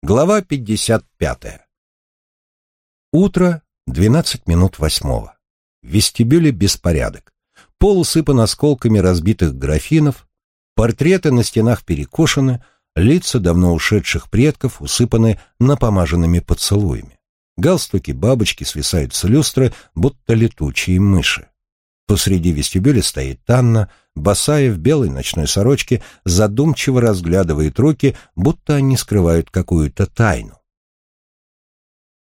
Глава 55. Утро, 12 минут восьмого. В вестибюле беспорядок. Пол усыпан осколками разбитых графинов, портреты на стенах перекошены, лица давно ушедших предков усыпаны напомаженными поцелуями. Галстуки бабочки свисают с люстры, будто летучие мыши. Посреди вестибюля стоит Анна, босая в белой ночной сорочке, задумчиво разглядывает руки, будто они скрывают какую-то тайну.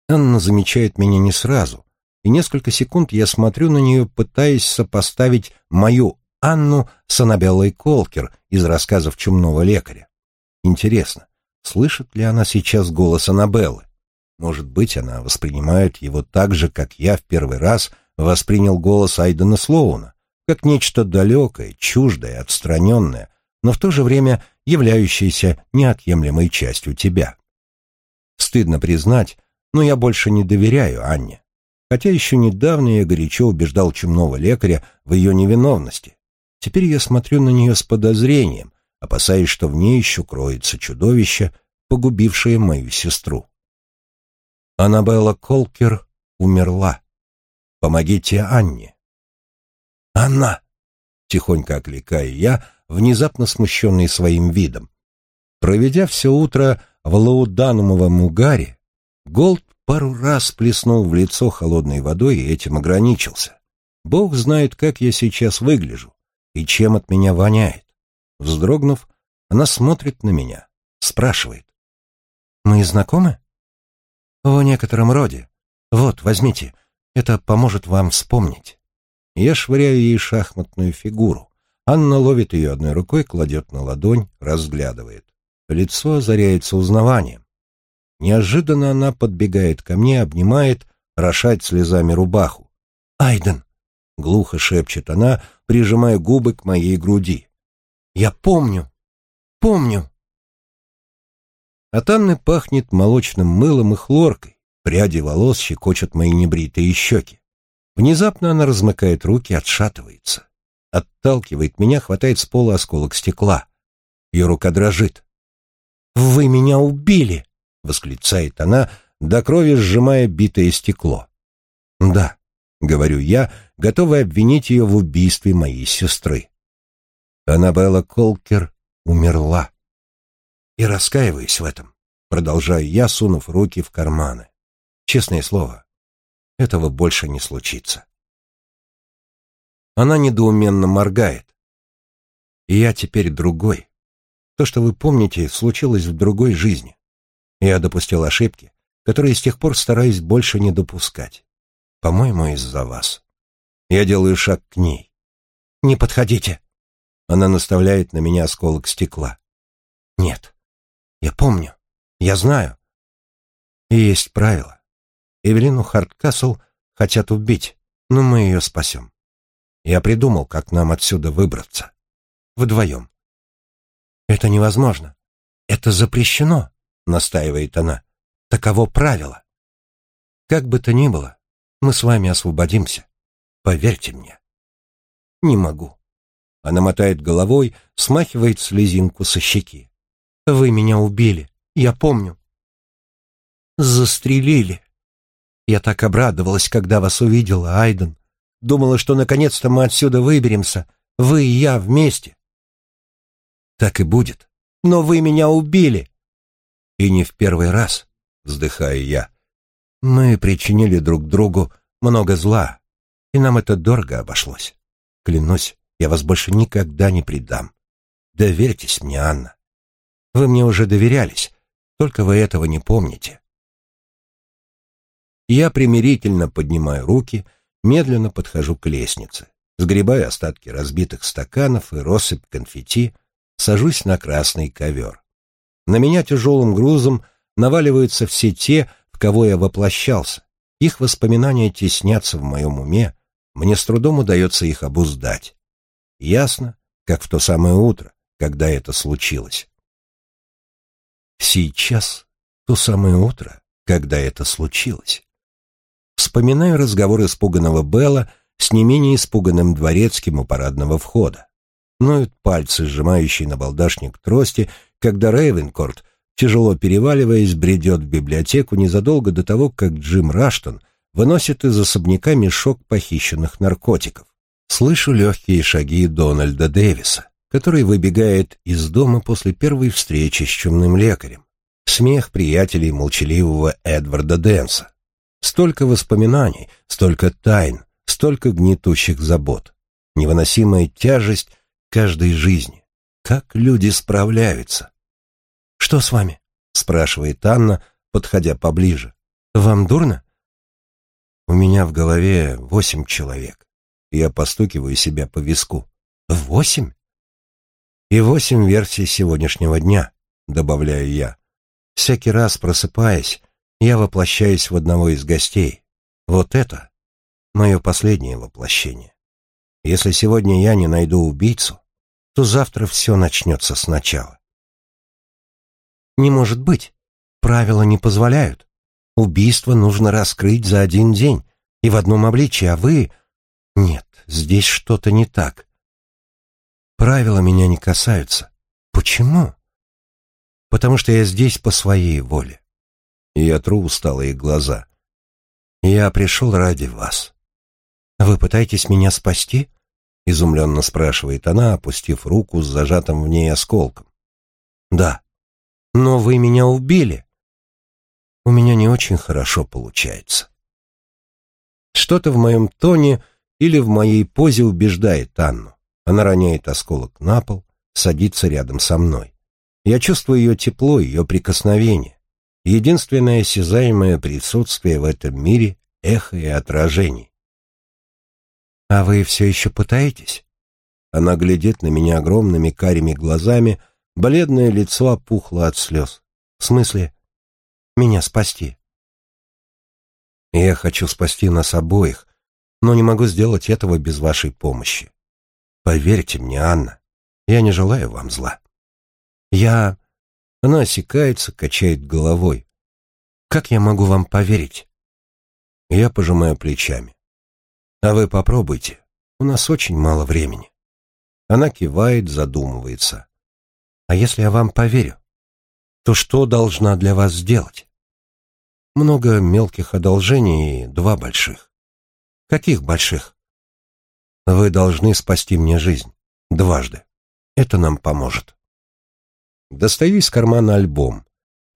Анна замечает меня не сразу, и несколько секунд я смотрю на нее, пытаясь сопоставить мою Анну с Аннабеллой Колкер из рассказов чумного лекаря. Интересно, слышит ли она сейчас голос Аннабеллы? Может быть, она воспринимает его так же, как я в первый раз воспринял голос Айдена Слоуна, как нечто далекое, чуждое, отстраненное, но в то же время являющееся неотъемлемой частью тебя. Стыдно признать, но я больше не доверяю Анне, хотя еще недавно я горячо убеждал чумного лекаря в ее невиновности. Теперь я смотрю на нее с подозрением, опасаясь, что в ней еще кроется чудовище, погубившее мою сестру. Аннабелла Колкер умерла. Помогите Анне. «Анна!» — тихонько окликаю я, внезапно смущенный своим видом. Проведя все утро в лауданумовом угаре, Голд пару раз плеснул в лицо холодной водой и этим ограничился. Бог знает, как я сейчас выгляжу и чем от меня воняет. Вздрогнув, она смотрит на меня, спрашивает. «Мы знакомы?» «В некотором роде. Вот, возьмите, это поможет вам вспомнить. Я швыряю ей шахматную фигуру. Анна ловит ее одной рукой, кладет на ладонь, разглядывает. Лицо озаряется узнаванием. Неожиданно она подбегает ко мне, обнимает, рошать слезами рубаху. «Айден!» — глухо шепчет она, прижимая губы к моей груди. «Я помню! Помню!» От Анны пахнет молочным мылом и хлоркой. Пряди волос щекочут мои небритые щеки. Внезапно она размыкает руки, отшатывается. Отталкивает меня, хватает с пола осколок стекла. Ее рука дрожит. «Вы меня убили!» — восклицает она, до крови сжимая битое стекло. «Да», — говорю я, готовый обвинить ее в убийстве моей сестры. Аннабелла Колкер умерла. И раскаиваюсь в этом, продолжаю я, сунув руки в карманы. Честное слово, этого больше не случится. Она недоуменно моргает. И я теперь другой. То, что вы помните, случилось в другой жизни. Я допустил ошибки, которые с тех пор стараюсь больше не допускать. По-моему, из-за вас. Я делаю шаг к ней. «Не подходите!» Она наставляет на меня осколок стекла. «Нет, я помню, я знаю. И есть правило. Эвелину Харткасл хотят убить, но мы ее спасем. Я придумал, как нам отсюда выбраться. Вдвоем. Это невозможно. Это запрещено, настаивает она. Таково правило. Как бы то ни было, мы с вами освободимся. Поверьте мне. Не могу. Она мотает головой, смахивает слезинку со щеки. Вы меня убили, я помню. Застрелили. Я так обрадовалась, когда вас увидела, Айден. Думала, что наконец-то мы отсюда выберемся, вы и я вместе. Так и будет. Но вы меня убили. И не в первый раз, вздыхаю я. Мы причинили друг другу много зла, и нам это дорого обошлось. Клянусь, я вас больше никогда не предам. Доверьтесь мне, Анна. Вы мне уже доверялись, только вы этого не помните. Я примирительно поднимаю руки, медленно подхожу к лестнице, сгребаю остатки разбитых стаканов и россыпь конфетти, сажусь на красный ковер. На меня тяжелым грузом наваливаются все те, в кого я воплощался. Их воспоминания теснятся в моем уме, мне с трудом удается их обуздать. Ясно, как в то самое утро, когда это случилось. Сейчас то самое утро, когда это случилось. Вспоминаю разговор испуганного Белла с не менее испуганным дворецким у парадного входа. Ноют пальцы, сжимающие на балдашник трости, когда Рейвенкорт тяжело переваливаясь, бредет в библиотеку незадолго до того, как Джим Раштон выносит из особняка мешок похищенных наркотиков. Слышу легкие шаги Дональда Дэвиса, который выбегает из дома после первой встречи с чумным лекарем. Смех приятелей молчаливого Эдварда Дэнса. Столько воспоминаний, столько тайн, столько гнетущих забот. Невыносимая тяжесть каждой жизни. Как люди справляются? «Что с вами?» — спрашивает Анна, подходя поближе. «Вам дурно?» У меня в голове восемь человек. Я постукиваю себя по виску. Восемь? И восемь версий сегодняшнего дня, добавляю я. Всякий раз просыпаясь, я воплощаюсь в одного из гостей. Вот это мое последнее воплощение. Если сегодня я не найду убийцу, то завтра все начнется сначала. Не может быть. Правила не позволяют. Убийство нужно раскрыть за один день и в одном обличии, а вы... Нет, здесь что-то не так. Правила меня не касаются. Почему? Потому что я здесь по своей воле. И я тру усталые глаза. Я пришел ради вас. Вы пытаетесь меня спасти? Изумленно спрашивает она, опустив руку с зажатым в ней осколком. Да. Но вы меня убили у меня не очень хорошо получается. Что-то в моем тоне или в моей позе убеждает Анну. Она роняет осколок на пол, садится рядом со мной. Я чувствую ее тепло, ее прикосновение. Единственное осязаемое присутствие в этом мире — эхо и отражений. «А вы все еще пытаетесь?» Она глядит на меня огромными карими глазами, бледное лицо опухло от слез. «В смысле, меня спасти. Я хочу спасти нас обоих, но не могу сделать этого без вашей помощи. Поверьте мне, Анна, я не желаю вам зла. Я... Она осекается, качает головой. Как я могу вам поверить? Я пожимаю плечами. А вы попробуйте. У нас очень мало времени. Она кивает, задумывается. А если я вам поверю? то что должна для вас сделать? Много мелких одолжений и два больших. Каких больших? Вы должны спасти мне жизнь. Дважды. Это нам поможет. Достаю из кармана альбом.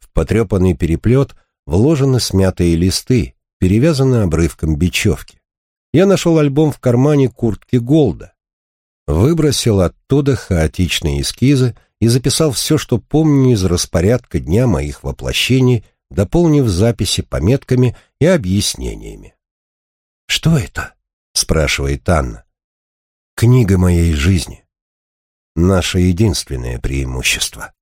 В потрепанный переплет вложены смятые листы, перевязаны обрывком бечевки. Я нашел альбом в кармане куртки Голда. Выбросил оттуда хаотичные эскизы и записал все, что помню из распорядка дня моих воплощений, дополнив записи пометками и объяснениями. «Что это?» — спрашивает Анна. «Книга моей жизни. Наше единственное преимущество».